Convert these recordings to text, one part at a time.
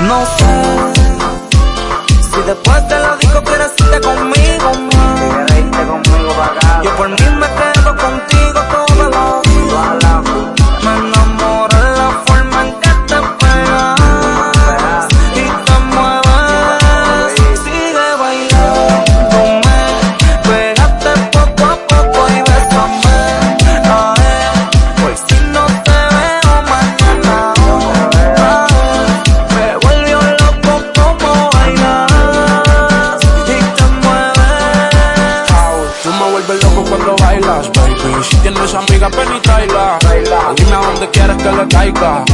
No sé si después de la disco quieres amiga, ven y tráela. Dime a dónde quieres que le caiga.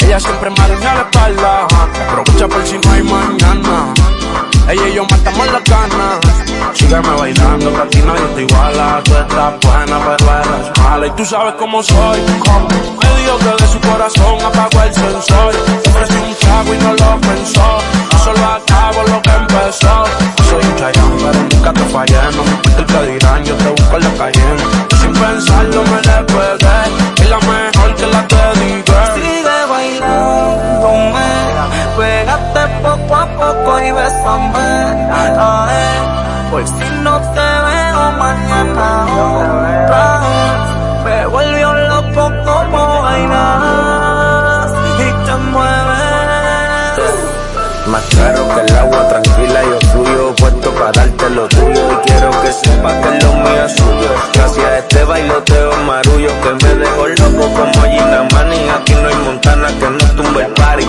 Ella siempre me araña la espalda. Aprovecha por si no hay mañana. Ella y yo matamos las ganas. Sígueme bailando, que a ti nadie te iguala. Tú estás buena, pero eres mala. Y tú sabes cómo soy. Me dijo que de su corazón apagó el sensor. Ofrecí un trago y no lo pensó. Yo solo acabo lo que empezó. Soy un chayán, pero nunca te fallé. No me dirán, yo te busco en la calle. Pensarlo me le pegué. Y la mejor que la te dije. Sigue bailándome, pégate poco a poco y bésame. Ay, pues si no te veo mañana otra vez, me volvió loco como bailas y te mueves. Más claro que el agua tranquila, yo fluyo puesto para darte lo tuyo me dejó loco como Gina. Aquí no hay montana que no tumbe el party.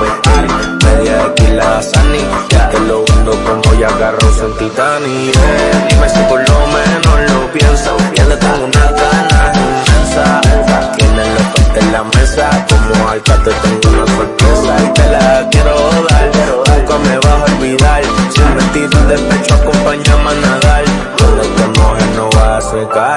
Media de Kila Sani, que lo hundo como ya agarro en Titanic. Eh, dime si por lo menos lo piensas, ya le tengo una ganas inmensa. Tienen los en la mesa, como alta te tengo una sorpresa y te la quiero dar. Nunca me vas a olvidar, sin mentir de pecho acompáñame a nadar. Donde te mojes no vas a secar.